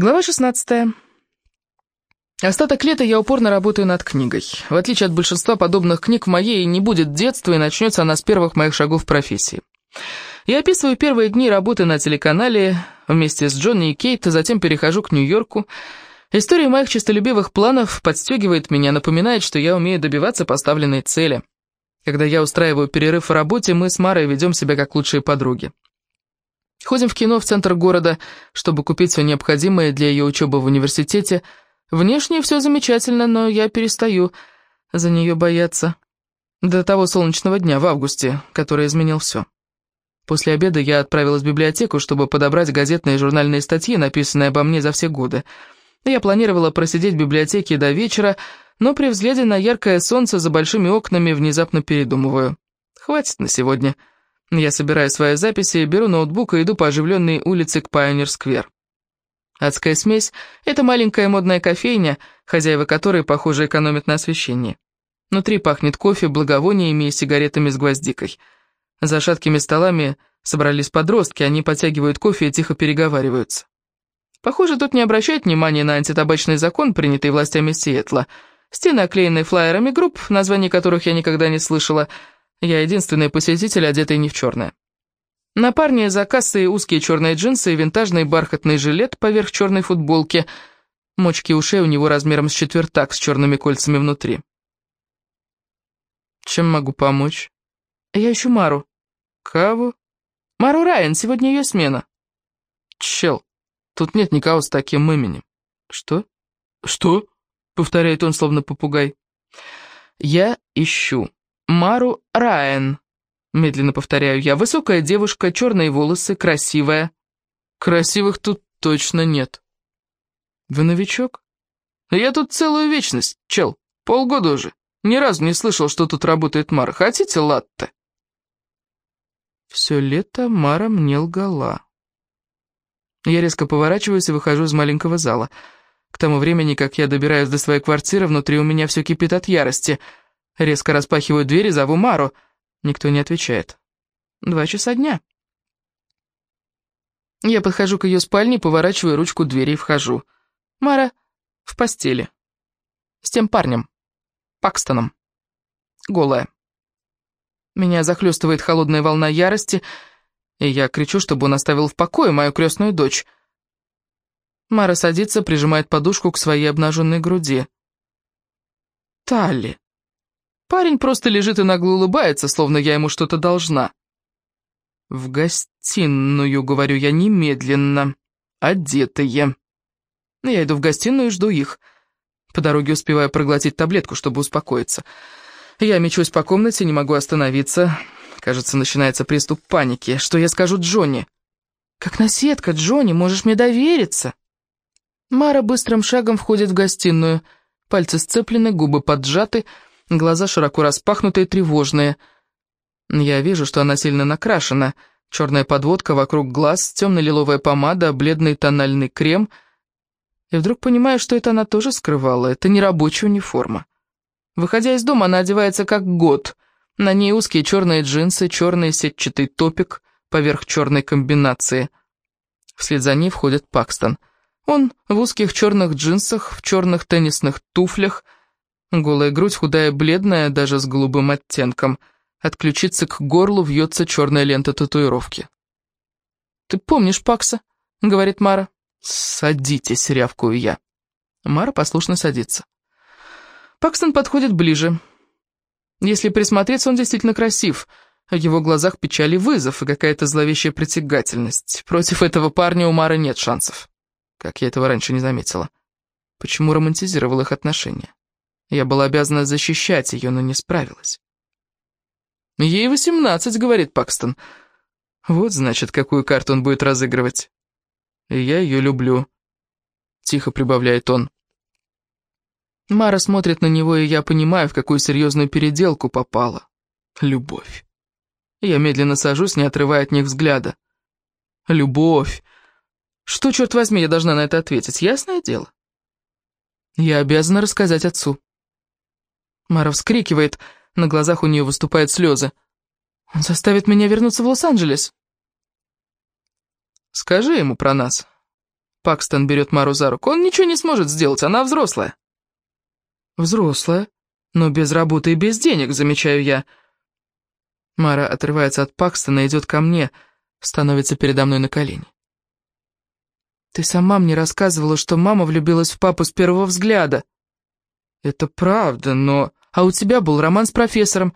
Глава 16. Остаток лета я упорно работаю над книгой. В отличие от большинства подобных книг, в моей не будет детства, и начнется она с первых моих шагов в профессии. Я описываю первые дни работы на телеканале вместе с Джонни и Кейт, а затем перехожу к Нью-Йорку. История моих честолюбивых планов подстегивает меня, напоминает, что я умею добиваться поставленной цели. Когда я устраиваю перерыв в работе, мы с Марой ведем себя как лучшие подруги. Ходим в кино в центр города, чтобы купить все необходимое для ее учебы в университете. Внешне все замечательно, но я перестаю за нее бояться. До того солнечного дня в августе, который изменил все. После обеда я отправилась в библиотеку, чтобы подобрать газетные и журнальные статьи, написанные обо мне за все годы. Я планировала просидеть в библиотеке до вечера, но при взгляде на яркое солнце за большими окнами внезапно передумываю. Хватит на сегодня. Я собираю свои записи, беру ноутбук и иду по оживленной улице к Пайонир-сквер. Адская смесь — это маленькая модная кофейня, хозяева которой, похоже, экономят на освещении. Внутри пахнет кофе, благовониями и сигаретами с гвоздикой. За шаткими столами собрались подростки, они подтягивают кофе и тихо переговариваются. Похоже, тут не обращают внимания на антитабачный закон, принятый властями Сиэтла. Стены оклеены флаерами групп, названий которых я никогда не слышала — я единственный посетитель, одетый не в черное. На парне за кассой узкие черные джинсы и винтажный бархатный жилет поверх черной футболки. Мочки ушей у него размером с четвертак с черными кольцами внутри. Чем могу помочь? Я ищу Мару. Кого? Мару Райан, сегодня ее смена. Чел, тут нет никого с таким именем. Что? Что? Повторяет он, словно попугай. Я ищу Мару Райан. Медленно повторяю я. Высокая девушка, черные волосы, красивая. Красивых тут точно нет. Вы новичок? Я тут целую вечность, чел. Полгода уже. Ни разу не слышал, что тут работает Мара. Хотите латте? Все лето Мара мне лгала. Я резко поворачиваюсь и выхожу из маленького зала. К тому времени, как я добираюсь до своей квартиры, внутри у меня все кипит от ярости — Резко распахиваю дверь и зову Мару. Никто не отвечает. Два часа дня. Я подхожу к ее спальне, поворачиваю ручку двери и вхожу. Мара в постели. С тем парнем. Пакстоном. Голая. Меня захлестывает холодная волна ярости, и я кричу, чтобы он оставил в покое мою крестную дочь. Мара садится, прижимает подушку к своей обнаженной груди. Талли. Парень просто лежит и нагло улыбается, словно я ему что-то должна. «В гостиную», — говорю я немедленно, одетые. Я иду в гостиную и жду их. По дороге успеваю проглотить таблетку, чтобы успокоиться. Я мечусь по комнате, не могу остановиться. Кажется, начинается приступ паники. Что я скажу Джонни? «Как наседка, Джонни, можешь мне довериться?» Мара быстрым шагом входит в гостиную. Пальцы сцеплены, губы поджаты — Глаза широко распахнутые, тревожные. Я вижу, что она сильно накрашена. Черная подводка вокруг глаз, темно-лиловая помада, бледный тональный крем. И вдруг понимаю, что это она тоже скрывала. Это не рабочая униформа. Выходя из дома, она одевается как год. На ней узкие черные джинсы, черный сетчатый топик поверх черной комбинации. Вслед за ней входит Пакстон. Он в узких черных джинсах, в черных теннисных туфлях — Голая грудь, худая, бледная, даже с голубым оттенком. От ключицы к горлу вьется черная лента татуировки. «Ты помнишь Пакса?» — говорит Мара. «Садитесь», — рявкую я. Мара послушно садится. Пакстон подходит ближе. Если присмотреться, он действительно красив. В его глазах печаль и вызов, и какая-то зловещая притягательность. Против этого парня у Мары нет шансов. Как я этого раньше не заметила. Почему романтизировал их отношения? Я была обязана защищать ее, но не справилась. «Ей восемнадцать», — говорит Пакстон. «Вот, значит, какую карту он будет разыгрывать. Я ее люблю», — тихо прибавляет он. Мара смотрит на него, и я понимаю, в какую серьезную переделку попала. Любовь. Я медленно сажусь, не отрывая от них взгляда. Любовь. Что, черт возьми, я должна на это ответить? Ясное дело. Я обязана рассказать отцу. Мара вскрикивает, на глазах у нее выступают слезы. «Он заставит меня вернуться в Лос-Анджелес». «Скажи ему про нас». Пакстон берет Мару за руку. «Он ничего не сможет сделать, она взрослая». «Взрослая, но без работы и без денег», — замечаю я. Мара отрывается от Пакстона, идет ко мне, становится передо мной на колени. «Ты сама мне рассказывала, что мама влюбилась в папу с первого взгляда». «Это правда, но...» «А у тебя был роман с профессором.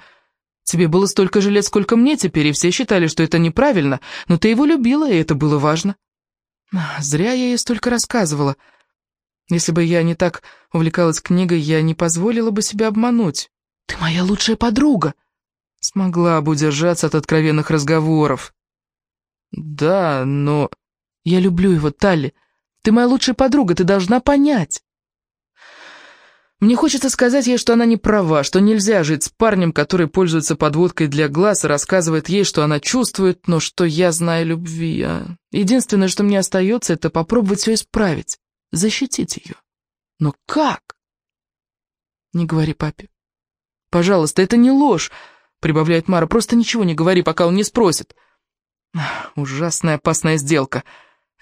Тебе было столько же лет, сколько мне теперь, и все считали, что это неправильно, но ты его любила, и это было важно». Зря я ей столько рассказывала. Если бы я не так увлекалась книгой, я не позволила бы себя обмануть. Ты моя лучшая подруга. Смогла бы удержаться от откровенных разговоров. Да, но... Я люблю его, Талли. Ты моя лучшая подруга, ты должна понять. Мне хочется сказать ей, что она не права, что нельзя жить с парнем, который пользуется подводкой для глаз и рассказывает ей, что она чувствует, но что я знаю любви. А единственное, что мне остается, это попробовать все исправить, защитить ее. Но как? Не говори папе. Пожалуйста, это не ложь, прибавляет Мара, просто ничего не говори, пока он не спросит. Ужасная опасная сделка.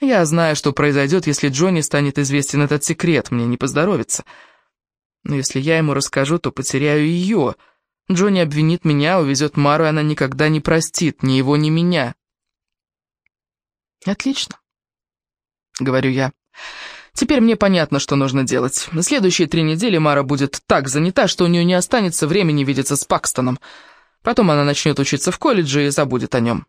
Я знаю, что произойдет, если Джонни станет известен этот секрет, мне не поздоровится. Но если я ему расскажу, то потеряю ее. Джонни обвинит меня, увезет Мару, и она никогда не простит ни его, ни меня. «Отлично», — говорю я. «Теперь мне понятно, что нужно делать. На следующие три недели Мара будет так занята, что у нее не останется времени видеться с Пакстоном. Потом она начнет учиться в колледже и забудет о нем.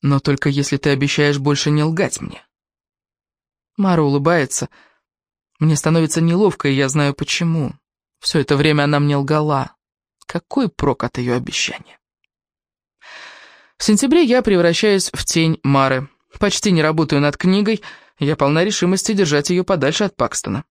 Но только если ты обещаешь больше не лгать мне». Мара улыбается, — мне становится неловко, и я знаю почему. Все это время она мне лгала. Какой прок от ее обещания? В сентябре я превращаюсь в тень Мары. Почти не работаю над книгой, я полна решимости держать ее подальше от Пакстона.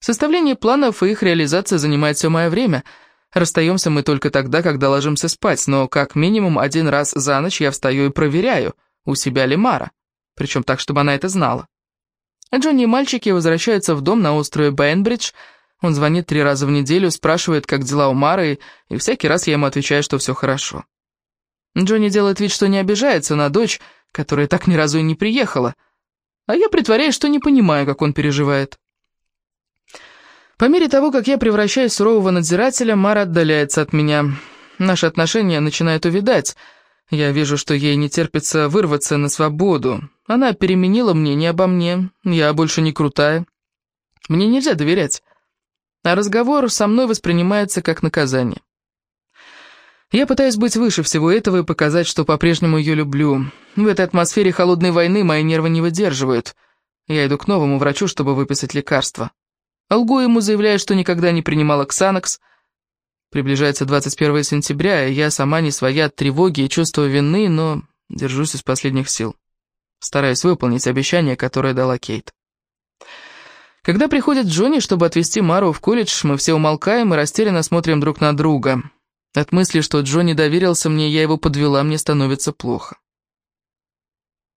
Составление планов и их реализация занимает все мое время. Расстаемся мы только тогда, когда ложимся спать, но как минимум один раз за ночь я встаю и проверяю, у себя ли Мара. Причем так, чтобы она это знала. Джонни и мальчики возвращаются в дом на острове Бэйнбридж. Он звонит три раза в неделю, спрашивает, как дела у Мары, и всякий раз я ему отвечаю, что все хорошо. Джонни делает вид, что не обижается на дочь, которая так ни разу и не приехала, а я притворяюсь, что не понимаю, как он переживает. По мере того, как я превращаюсь в сурового надзирателя, Мара отдаляется от меня. Наши отношения начинают увядать — я вижу, что ей не терпится вырваться на свободу. Она переменила мнение обо мне, я больше не крутая. Мне нельзя доверять. А разговор со мной воспринимается как наказание. Я пытаюсь быть выше всего этого и показать, что по-прежнему ее люблю. В этой атмосфере холодной войны мои нервы не выдерживают. Я иду к новому врачу, чтобы выписать лекарство. Лгу ему заявляю, что никогда не принимала Ксанакс, Приближается 21 сентября, и я сама не своя от тревоги и чувства вины, но держусь из последних сил. Стараюсь выполнить обещание, которое дала Кейт. Когда приходит Джонни, чтобы отвезти Мару в колледж, мы все умолкаем и растерянно смотрим друг на друга. От мысли, что Джонни доверился мне, я его подвела, мне становится плохо.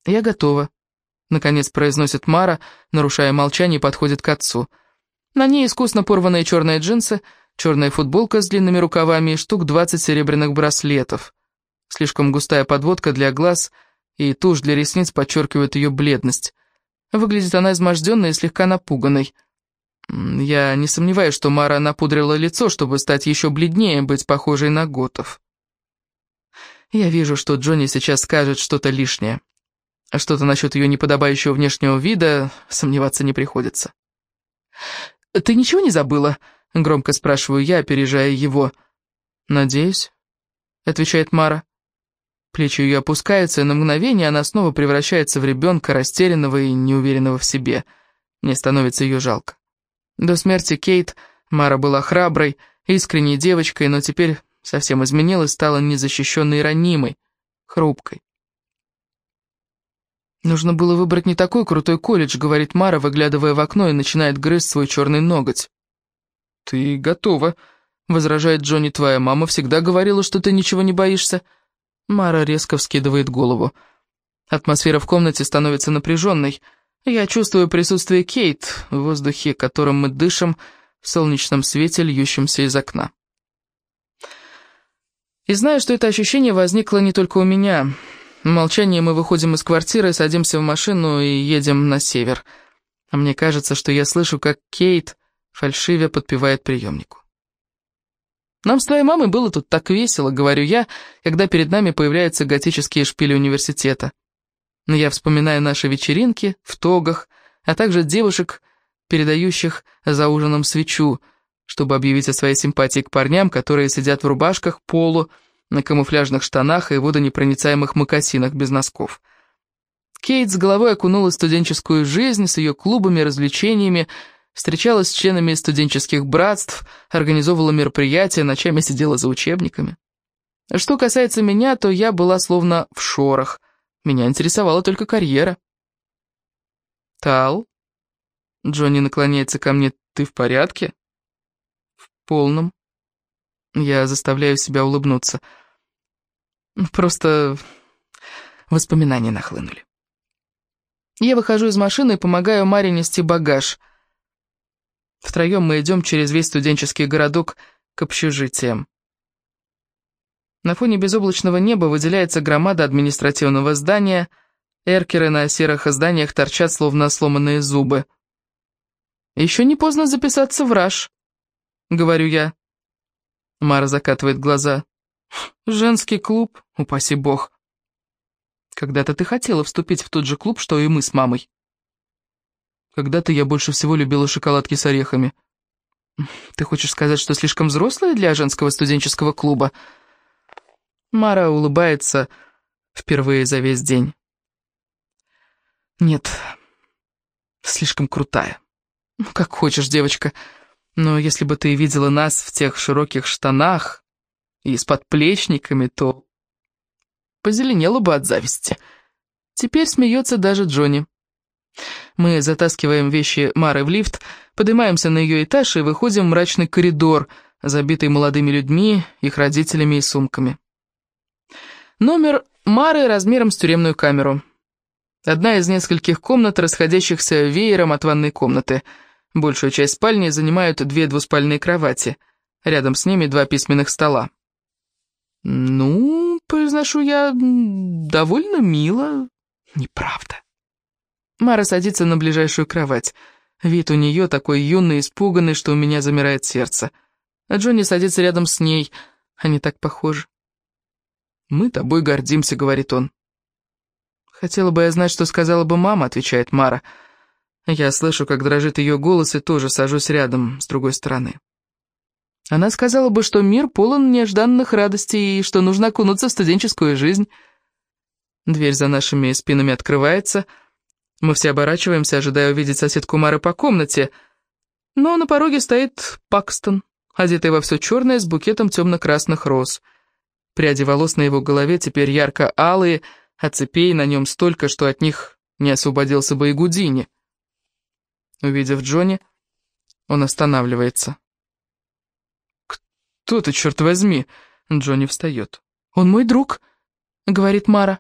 «Я готова», — наконец произносит Мара, нарушая молчание, подходит к отцу. На ней искусно порванные черные джинсы — черная футболка с длинными рукавами и штук 20 серебряных браслетов. Слишком густая подводка для глаз и тушь для ресниц подчеркивают ее бледность. Выглядит она изможденной и слегка напуганной. Я не сомневаюсь, что Мара напудрила лицо, чтобы стать еще бледнее, быть похожей на Готов. Я вижу, что Джонни сейчас скажет что-то лишнее. Что-то насчет ее неподобающего внешнего вида сомневаться не приходится. «Ты ничего не забыла?» — громко спрашиваю я, опережая его. «Надеюсь», — отвечает Мара. Плечи ее опускаются, и на мгновение она снова превращается в ребенка, растерянного и неуверенного в себе. Мне становится ее жалко. До смерти Кейт Мара была храброй, искренней девочкой, но теперь совсем изменилась, стала незащищенной и ранимой, хрупкой. «Нужно было выбрать не такой крутой колледж», — говорит Мара, выглядывая в окно и начинает грызть свой черный ноготь. «Ты готова», — возражает Джонни. «Твоя мама всегда говорила, что ты ничего не боишься». Мара резко вскидывает голову. Атмосфера в комнате становится напряженной. Я чувствую присутствие Кейт в воздухе, которым мы дышим, в солнечном свете, льющемся из окна. И знаю, что это ощущение возникло не только у меня. В молчании мы выходим из квартиры, садимся в машину и едем на север. А мне кажется, что я слышу, как Кейт фальшивя подпевает приемнику. «Нам с твоей мамой было тут так весело», — говорю я, когда перед нами появляются готические шпили университета. Но я вспоминаю наши вечеринки в тогах, а также девушек, передающих за ужином свечу, чтобы объявить о своей симпатии к парням, которые сидят в рубашках, полу, на камуфляжных штанах и водонепроницаемых мокасинах без носков. Кейт с головой окунула студенческую жизнь с ее клубами, развлечениями, встречалась с членами студенческих братств, организовывала мероприятия, ночами сидела за учебниками. Что касается меня, то я была словно в шорах. Меня интересовала только карьера. «Тал?» Джонни наклоняется ко мне. «Ты в порядке?» «В полном». Я заставляю себя улыбнуться. Просто воспоминания нахлынули. Я выхожу из машины и помогаю Маре нести багаж — Втроем мы идем через весь студенческий городок к общежитиям. На фоне безоблачного неба выделяется громада административного здания, эркеры на серых зданиях торчат, словно сломанные зубы. «Еще не поздно записаться в раш», — говорю я. Мара закатывает глаза. «Женский клуб, упаси бог». «Когда-то ты хотела вступить в тот же клуб, что и мы с мамой». Когда-то я больше всего любила шоколадки с орехами. Ты хочешь сказать, что слишком взрослая для женского студенческого клуба? Мара улыбается впервые за весь день. Нет, слишком крутая. Ну, как хочешь, девочка. Но если бы ты видела нас в тех широких штанах и с подплечниками, то позеленела бы от зависти. Теперь смеется даже Джонни. Мы затаскиваем вещи Мары в лифт, поднимаемся на ее этаж и выходим в мрачный коридор, забитый молодыми людьми, их родителями и сумками. Номер Мары размером с тюремную камеру. Одна из нескольких комнат, расходящихся веером от ванной комнаты. Большую часть спальни занимают две двуспальные кровати. Рядом с ними два письменных стола. «Ну, произношу я, довольно мило. Неправда». Мара садится на ближайшую кровать. Вид у нее такой юный испуганный, что у меня замирает сердце. А Джонни садится рядом с ней. Они так похожи. «Мы тобой гордимся», — говорит он. «Хотела бы я знать, что сказала бы мама», — отвечает Мара. Я слышу, как дрожит ее голос, и тоже сажусь рядом, с другой стороны. Она сказала бы, что мир полон нежданных радостей и что нужно окунуться в студенческую жизнь. Дверь за нашими спинами открывается — мы все оборачиваемся, ожидая увидеть соседку Мары по комнате, но на пороге стоит Пакстон, одетый во все черное с букетом темно-красных роз. Пряди волос на его голове теперь ярко-алые, а цепей на нем столько, что от них не освободился бы и Гудини. Увидев Джонни, он останавливается. «Кто ты, черт возьми?» Джонни встает. «Он мой друг», — говорит Мара.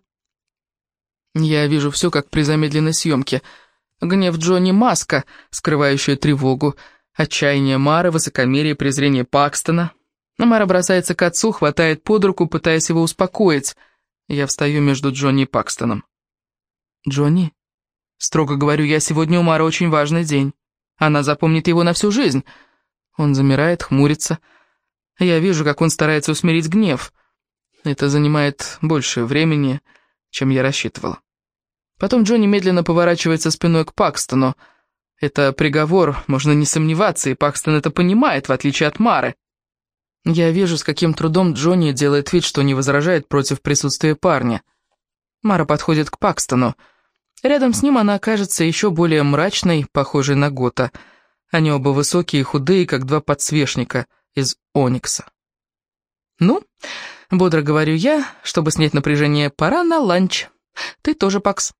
Я вижу все, как при замедленной съемке. Гнев Джонни Маска, скрывающая тревогу, отчаяние Мары, высокомерие, презрение Пакстона. Мара бросается к отцу, хватает под руку, пытаясь его успокоить. Я встаю между Джонни и Пакстоном. «Джонни?» Строго говорю я, сегодня у Мары очень важный день. Она запомнит его на всю жизнь. Он замирает, хмурится. Я вижу, как он старается усмирить гнев. Это занимает больше времени, чем я рассчитывала. Потом Джонни медленно поворачивается спиной к Пакстону. Это приговор, можно не сомневаться, и Пакстон это понимает, в отличие от Мары. Я вижу, с каким трудом Джонни делает вид, что не возражает против присутствия парня. Мара подходит к Пакстону. Рядом с ним она окажется еще более мрачной, похожей на Гота. Они оба высокие и худые, как два подсвечника из Оникса. «Ну, бодро говорю я, чтобы снять напряжение, пора на ланч. Ты тоже, Пакс».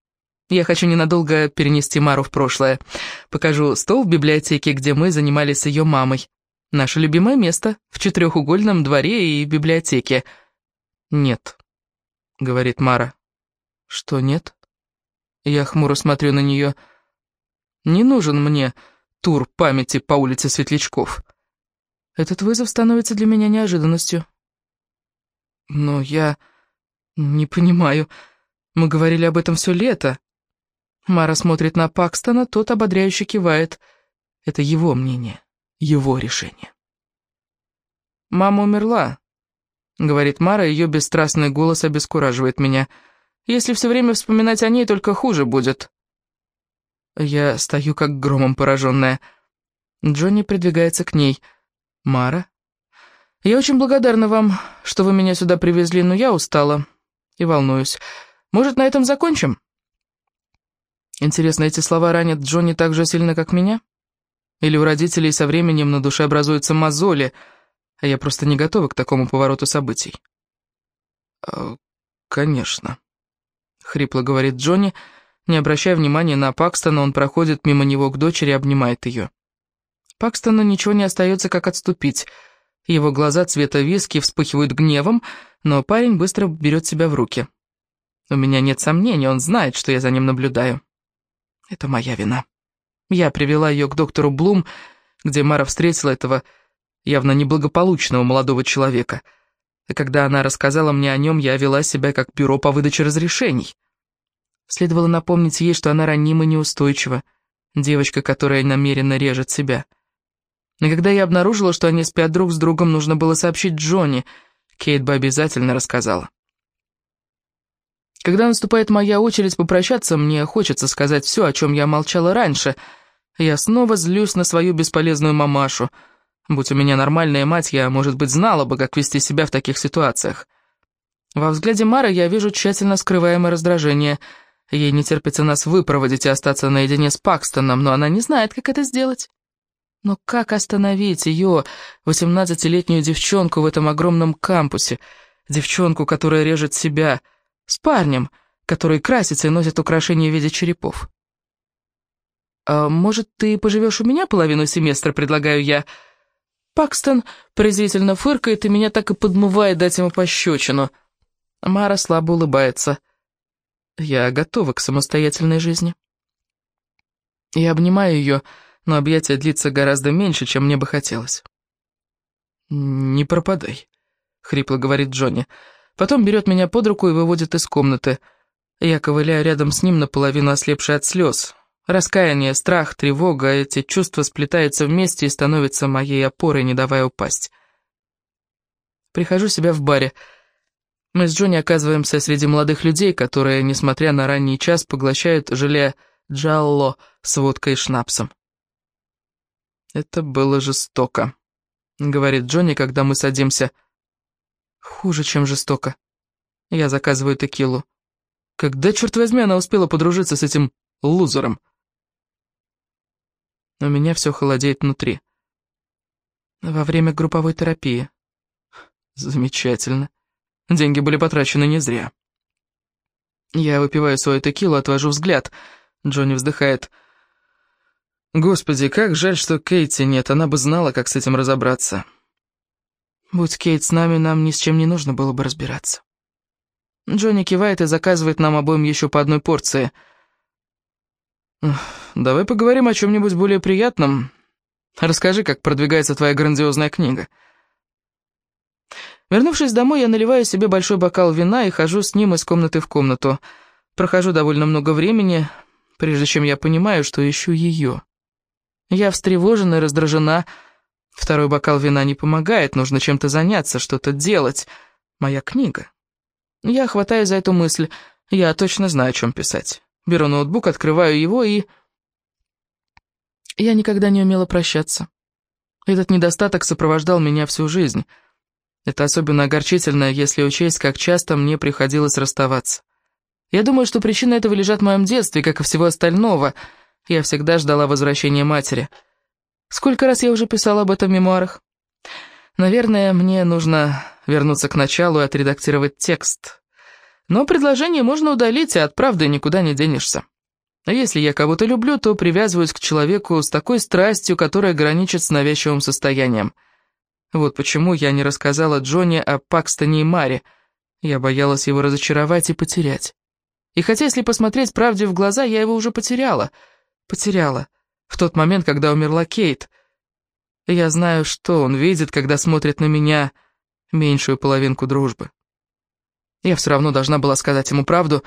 Я хочу ненадолго перенести Мару в прошлое. Покажу стол в библиотеке, где мы занимались ее мамой. Наше любимое место в четырехугольном дворе и библиотеке. «Нет», — говорит Мара. «Что нет?» Я хмуро смотрю на нее. «Не нужен мне тур памяти по улице Светлячков. Этот вызов становится для меня неожиданностью». «Но я не понимаю...» Мы говорили об этом все лето. Мара смотрит на Пакстона, тот ободряюще кивает. Это его мнение, его решение. «Мама умерла», — говорит Мара, ее бесстрастный голос обескураживает меня. «Если все время вспоминать о ней, только хуже будет». Я стою как громом пораженная. Джонни придвигается к ней. «Мара?» «Я очень благодарна вам, что вы меня сюда привезли, но я устала и волнуюсь. Может, на этом закончим?» Интересно, эти слова ранят Джонни так же сильно, как меня? Или у родителей со временем на душе образуются мозоли, а я просто не готова к такому повороту событий? «Э, «Конечно», — хрипло говорит Джонни, не обращая внимания на Пакстона, он проходит мимо него к дочери и обнимает ее. Пакстону ничего не остается, как отступить. Его глаза цвета виски вспыхивают гневом, но парень быстро берет себя в руки. У меня нет сомнений, он знает, что я за ним наблюдаю. Это моя вина. Я привела ее к доктору Блум, где Мара встретила этого явно неблагополучного молодого человека. И когда она рассказала мне о нем, я вела себя как бюро по выдаче разрешений. Следовало напомнить ей, что она ранима и неустойчива, девочка, которая намеренно режет себя. И когда я обнаружила, что они спят друг с другом, нужно было сообщить Джонни, Кейт бы обязательно рассказала. Когда наступает моя очередь попрощаться, мне хочется сказать все, о чем я молчала раньше. Я снова злюсь на свою бесполезную мамашу. Будь у меня нормальная мать, я, может быть, знала бы, как вести себя в таких ситуациях. Во взгляде Мары я вижу тщательно скрываемое раздражение. Ей не терпится нас выпроводить и остаться наедине с Пакстоном, но она не знает, как это сделать. Но как остановить ее, восемнадцатилетнюю девчонку в этом огромном кампусе, девчонку, которая режет себя, с парнем, который красится и носит украшения в виде черепов. «А может, ты поживешь у меня половину семестра, предлагаю я?» Пакстон презрительно фыркает и меня так и подмывает дать ему пощечину. Мара слабо улыбается. Я готова к самостоятельной жизни. Я обнимаю ее, но объятие длится гораздо меньше, чем мне бы хотелось. «Не пропадай», — хрипло говорит Джонни. Потом берет меня под руку и выводит из комнаты. Я ковыляю рядом с ним, наполовину ослепший от слез. Раскаяние, страх, тревога, эти чувства сплетаются вместе и становятся моей опорой, не давая упасть. Прихожу себя в баре. Мы с Джонни оказываемся среди молодых людей, которые, несмотря на ранний час, поглощают желе джалло с водкой и шнапсом. «Это было жестоко», — говорит Джонни, когда мы садимся. Хуже, чем жестоко. Я заказываю текилу. Когда, черт возьми, она успела подружиться с этим лузером? У меня все холодеет внутри. Во время групповой терапии. Замечательно. Деньги были потрачены не зря. Я выпиваю свою текилу, отвожу взгляд. Джонни вздыхает. Господи, как жаль, что Кейти нет, она бы знала, как с этим разобраться. Будь Кейт с нами, нам ни с чем не нужно было бы разбираться. Джонни кивает и заказывает нам обоим еще по одной порции. «Давай поговорим о чем-нибудь более приятном. Расскажи, как продвигается твоя грандиозная книга». Вернувшись домой, я наливаю себе большой бокал вина и хожу с ним из комнаты в комнату. Прохожу довольно много времени, прежде чем я понимаю, что ищу ее. Я встревожена и раздражена, Второй бокал вина не помогает, нужно чем-то заняться, что-то делать. Моя книга. Я хватаю за эту мысль. Я точно знаю, о чем писать. Беру ноутбук, открываю его и... Я никогда не умела прощаться. Этот недостаток сопровождал меня всю жизнь. Это особенно огорчительно, если учесть, как часто мне приходилось расставаться. Я думаю, что причины этого лежат в моем детстве, как и всего остального. Я всегда ждала возвращения матери — Сколько раз я уже писала об этом в мемуарах? Наверное, мне нужно вернуться к началу и отредактировать текст. Но предложение можно удалить, а от правды никуда не денешься. А если я кого-то люблю, то привязываюсь к человеку с такой страстью, которая граничит с навязчивым состоянием. Вот почему я не рассказала Джонни о Пакстоне и Маре. Я боялась его разочаровать и потерять. И хотя, если посмотреть правде в глаза, я его уже потеряла. Потеряла в тот момент, когда умерла Кейт. Я знаю, что он видит, когда смотрит на меня, меньшую половинку дружбы. Я все равно должна была сказать ему правду.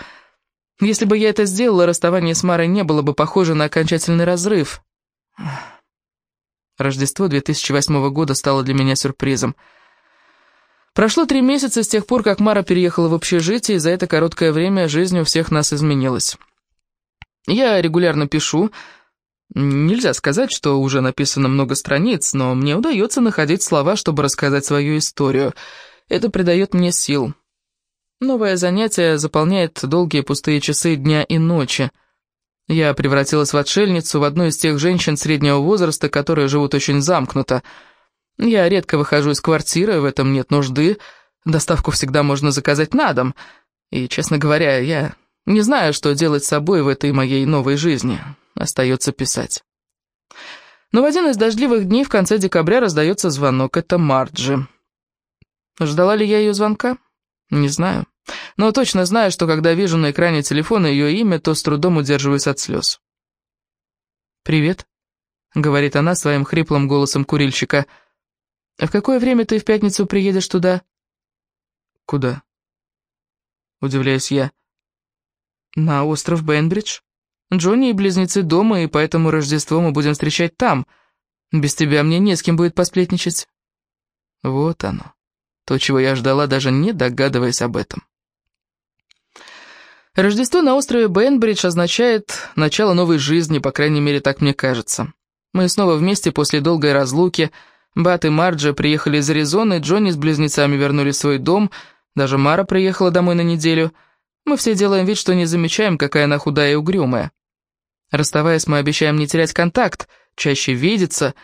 Если бы я это сделала, расставание с Марой не было бы похоже на окончательный разрыв. Рождество 2008 года стало для меня сюрпризом. Прошло три месяца с тех пор, как Мара переехала в общежитие, и за это короткое время жизнь у всех нас изменилась. Я регулярно пишу. Нельзя сказать, что уже написано много страниц, но мне удается находить слова, чтобы рассказать свою историю. Это придает мне сил. Новое занятие заполняет долгие пустые часы дня и ночи. Я превратилась в отшельницу, в одну из тех женщин среднего возраста, которые живут очень замкнуто. Я редко выхожу из квартиры, в этом нет нужды. Доставку всегда можно заказать на дом. И, честно говоря, я не знаю, что делать с собой в этой моей новой жизни. Остается писать. Но в один из дождливых дней в конце декабря раздается звонок. Это Марджи. Ждала ли я ее звонка? Не знаю. Но точно знаю, что когда вижу на экране телефона ее имя, то с трудом удерживаюсь от слез. «Привет», — говорит она своим хриплым голосом курильщика. «А в какое время ты в пятницу приедешь туда?» «Куда?» — удивляюсь я. «На остров Бенбридж. Джонни и близнецы дома, и поэтому Рождество мы будем встречать там. Без тебя мне не с кем будет посплетничать». Вот оно. То, чего я ждала, даже не догадываясь об этом. Рождество на острове Бенбридж означает начало новой жизни, по крайней мере, так мне кажется. Мы снова вместе после долгой разлуки. Бат и Марджи приехали из Аризоны, Джонни с близнецами вернули свой дом, даже Мара приехала домой на неделю. Мы все делаем вид, что не замечаем, какая она худая и угрюмая. Расставаясь, мы обещаем не терять контакт, чаще видеться.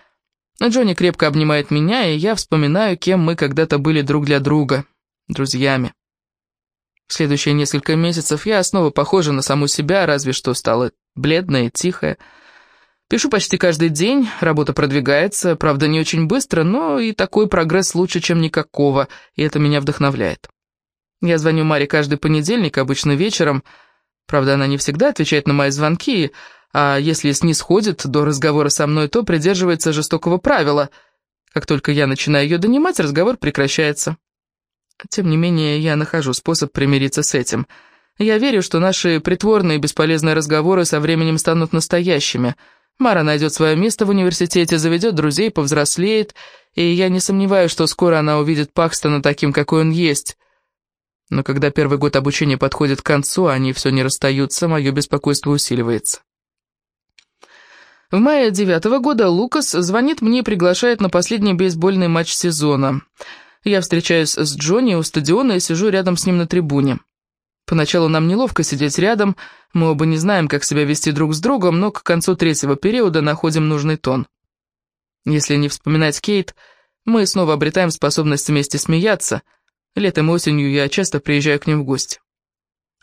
Джонни крепко обнимает меня, и я вспоминаю, кем мы когда-то были друг для друга, друзьями. В следующие несколько месяцев я снова похожа на саму себя, разве что стала бледная и тихая. Пишу почти каждый день, работа продвигается, правда, не очень быстро, но и такой прогресс лучше, чем никакого, и это меня вдохновляет. Я звоню Маре каждый понедельник, обычно вечером. Правда, она не всегда отвечает на мои звонки, а если снисходит до разговора со мной, то придерживается жестокого правила. Как только я начинаю ее донимать, разговор прекращается. Тем не менее, я нахожу способ примириться с этим. Я верю, что наши притворные и бесполезные разговоры со временем станут настоящими. Мара найдет свое место в университете, заведет друзей, повзрослеет, и я не сомневаюсь, что скоро она увидит Пакстона таким, какой он есть. Но когда первый год обучения подходит к концу, а они все не расстаются, мое беспокойство усиливается. В мае девятого года Лукас звонит мне и приглашает на последний бейсбольный матч сезона – я встречаюсь с Джонни у стадиона и сижу рядом с ним на трибуне. Поначалу нам неловко сидеть рядом, мы оба не знаем, как себя вести друг с другом, но к концу третьего периода находим нужный тон. Если не вспоминать Кейт, мы снова обретаем способность вместе смеяться. Летом и осенью я часто приезжаю к ним в гости.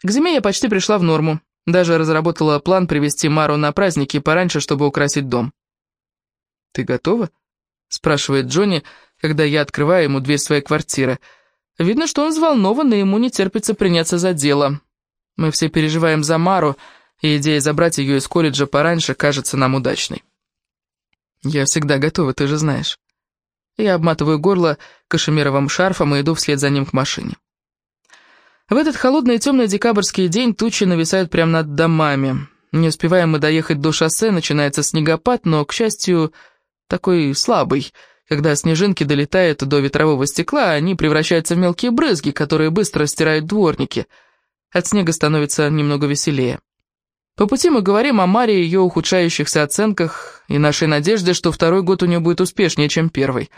К зиме я почти пришла в норму, даже разработала план привезти Мару на праздники пораньше, чтобы украсить дом. «Ты готова?» — спрашивает Джонни, когда я открываю ему дверь своей квартиры. Видно, что он взволнован, и ему не терпится приняться за дело. Мы все переживаем за Мару, и идея забрать ее из колледжа пораньше кажется нам удачной. Я всегда готова, ты же знаешь. Я обматываю горло кашемировым шарфом и иду вслед за ним к машине. В этот холодный и темный декабрьский день тучи нависают прямо над домами. Не успеваем мы доехать до шоссе, начинается снегопад, но, к счастью, такой слабый – когда снежинки долетают до ветрового стекла, они превращаются в мелкие брызги, которые быстро стирают дворники. От снега становится немного веселее. По пути мы говорим о Маре и ее ухудшающихся оценках и нашей надежде, что второй год у нее будет успешнее, чем первый.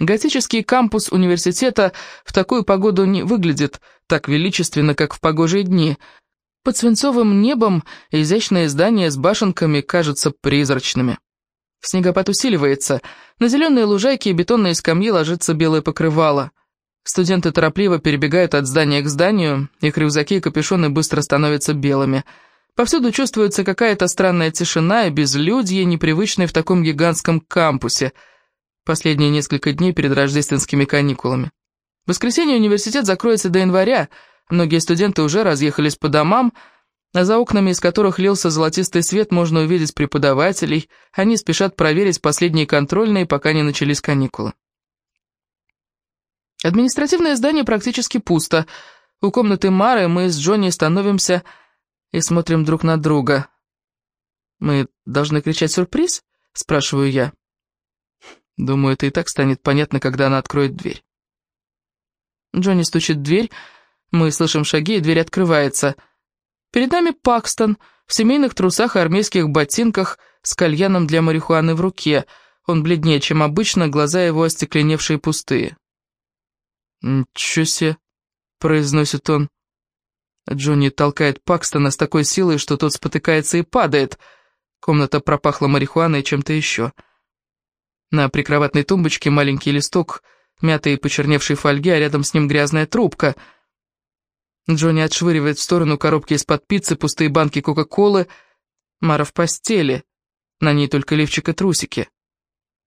Готический кампус университета в такую погоду не выглядит так величественно, как в погожие дни. Под свинцовым небом изящные здания с башенками кажутся призрачными. Снегопад усиливается. На зеленые лужайки и бетонные скамьи ложится белое покрывало. Студенты торопливо перебегают от здания к зданию, их рюкзаки и капюшоны быстро становятся белыми. Повсюду чувствуется какая-то странная тишина и безлюдье, непривычное в таком гигантском кампусе. Последние несколько дней перед рождественскими каникулами. В воскресенье университет закроется до января, многие студенты уже разъехались по домам, а за окнами, из которых лился золотистый свет, можно увидеть преподавателей. Они спешат проверить последние контрольные, пока не начались каникулы. Административное здание практически пусто. У комнаты Мары мы с Джонни становимся и смотрим друг на друга. «Мы должны кричать «сюрприз»?» — спрашиваю я. Думаю, это и так станет понятно, когда она откроет дверь. Джонни стучит в дверь, мы слышим шаги, и дверь открывается. Перед нами Пакстон в семейных трусах и армейских ботинках с кальяном для марихуаны в руке. Он бледнее, чем обычно, глаза его остекленевшие пустые. «Ничего себе!» — произносит он. Джонни толкает Пакстона с такой силой, что тот спотыкается и падает. Комната пропахла марихуаной и чем-то еще. На прикроватной тумбочке маленький листок, мятый и почерневшей фольги, а рядом с ним грязная трубка. Джонни отшвыривает в сторону коробки из-под пиццы, пустые банки Кока-Колы. Мара в постели. На ней только лифчик и трусики.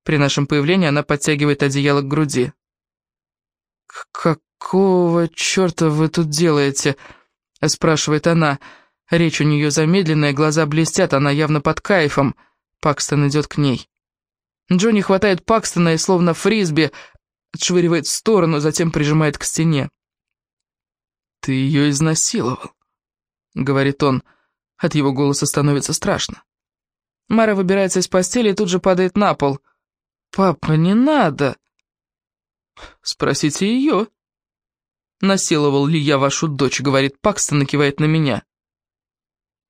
При нашем появлении она подтягивает одеяло к груди. «Какого черта вы тут делаете?» — спрашивает она. Речь у нее замедленная, глаза блестят, она явно под кайфом. Пакстон идет к ней. Джонни хватает Пакстона и, словно фрисби, отшвыривает в сторону, затем прижимает к стене. «Ты ее изнасиловал», — говорит он. От его голоса становится страшно. Мара выбирается из постели и тут же падает на пол. «Папа, не надо!» «Спросите ее». «Насиловал ли я вашу дочь?» — говорит Пакстон и кивает на меня.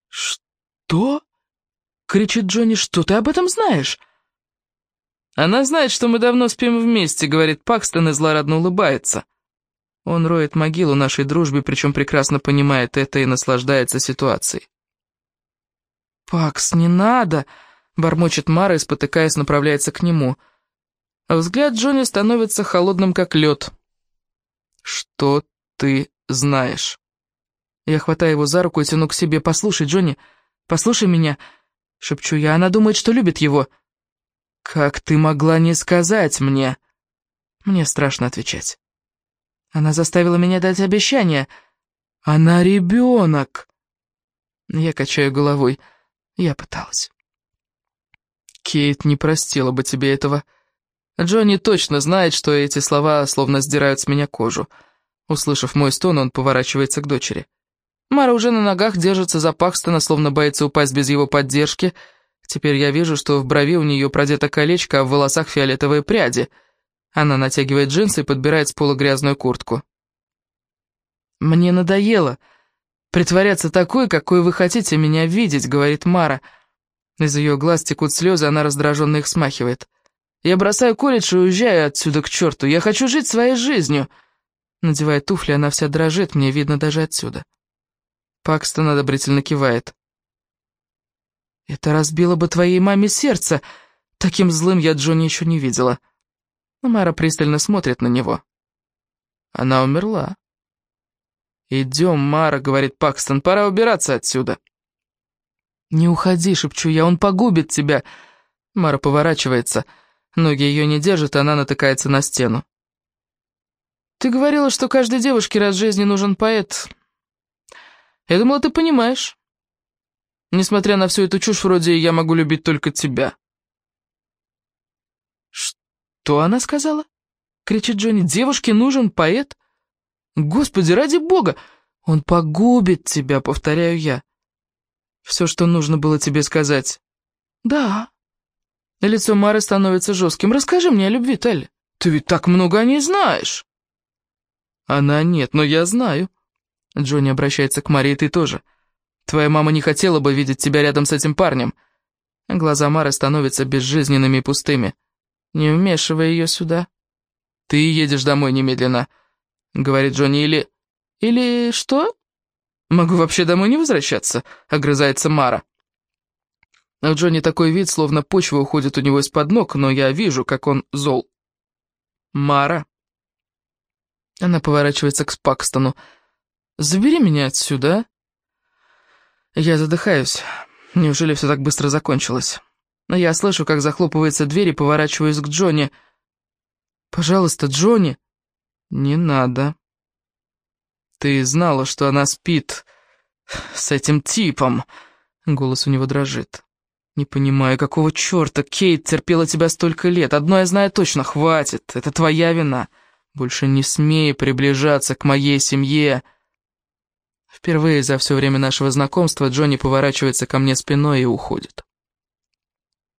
«Что?» — кричит Джонни. «Что ты об этом знаешь?» «Она знает, что мы давно спим вместе», — говорит Пакстон и злорадно улыбается. Он роет могилу нашей дружбе, причем прекрасно понимает это и наслаждается ситуацией. «Пакс, не надо!» — бормочет Мара и, спотыкаясь, направляется к нему. Взгляд Джонни становится холодным, как лед. «Что ты знаешь?» Я хватаю его за руку и тяну к себе. «Послушай, Джонни, послушай меня!» — шепчу я. «Она думает, что любит его». «Как ты могла не сказать мне?» Мне страшно отвечать. Она заставила меня дать обещание. Она ребенок. Я качаю головой. Я пыталась. Кейт не простила бы тебе этого. Джонни точно знает, что эти слова словно сдирают с меня кожу. Услышав мой стон, он поворачивается к дочери. Мара уже на ногах держится за Пакстона, словно боится упасть без его поддержки — Теперь я вижу, что в брови у нее продето колечко, а в волосах фиолетовые пряди. Она натягивает джинсы и подбирает с пола грязную куртку. «Мне надоело притворяться такой, какой вы хотите меня видеть», — говорит Мара. Из ее глаз текут слезы, она раздраженно их смахивает. «Я бросаю колледж и уезжаю отсюда к черту. Я хочу жить своей жизнью». Надевая туфли, она вся дрожит, мне видно даже отсюда. Пакстон одобрительно кивает. Это разбило бы твоей маме сердце. Таким злым я Джонни еще не видела. Мара пристально смотрит на него. Она умерла. «Идем, Мара», — говорит Пакстон, — «пора убираться отсюда». «Не уходи», — шепчу я, — «он погубит тебя». Мара поворачивается. Ноги ее не держат, она натыкается на стену. «Ты говорила, что каждой девушке раз в жизни нужен поэт. Я думала, ты понимаешь. Несмотря на всю эту чушь, вроде я могу любить только тебя». «Что она сказала?» — кричит Джонни. «Девушке нужен поэт? Господи, ради бога! Он погубит тебя, повторяю я. Все, что нужно было тебе сказать». «Да». Лицо Мары становится жестким. «Расскажи мне о любви, Талли. Ты ведь так много о ней знаешь». «Она нет, но я знаю». Джонни обращается к Маре, и ты тоже. Твоя мама не хотела бы видеть тебя рядом с этим парнем». Глаза Мары становятся безжизненными и пустыми. «Не вмешивай ее сюда». «Ты едешь домой немедленно», — говорит Джонни, или... «Или что?» «Могу вообще домой не возвращаться», — огрызается Мара. У Джонни такой вид, словно почва уходит у него из-под ног, но я вижу, как он зол. «Мара». Она поворачивается к Спакстону. «Забери меня отсюда, а?» Я задыхаюсь. Неужели все так быстро закончилось? Но я слышу, как захлопывается дверь и поворачиваюсь к Джонни. «Пожалуйста, Джонни!» «Не надо. Ты знала, что она спит с этим типом!» Голос у него дрожит. «Не понимаю, какого черта Кейт терпела тебя столько лет? Одно я знаю точно, хватит. Это твоя вина. Больше не смей приближаться к моей семье!» Впервые за все время нашего знакомства Джонни поворачивается ко мне спиной и уходит.